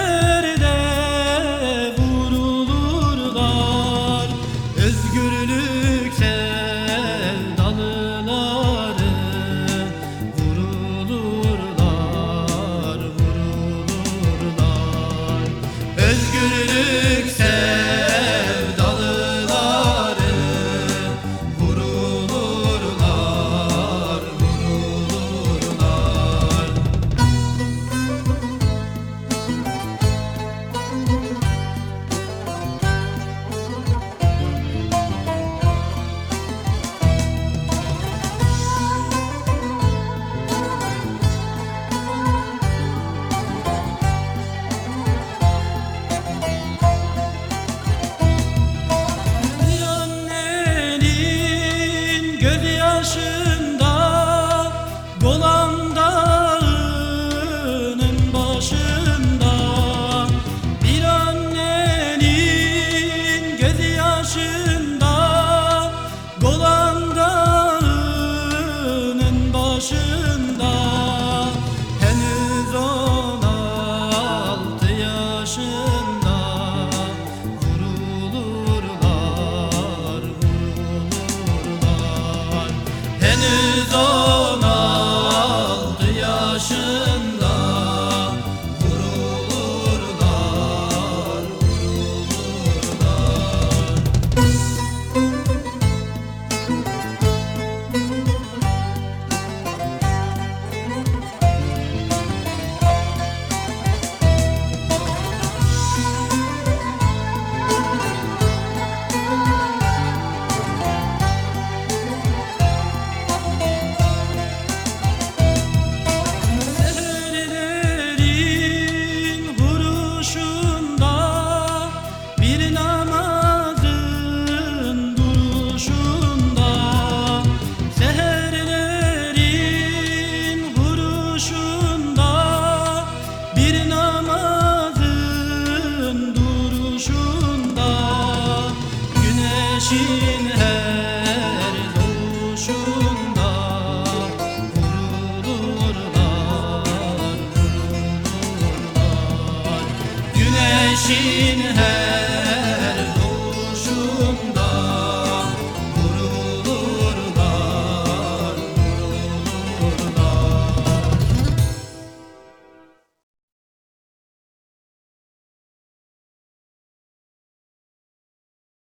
Nefretlerde Güneşin her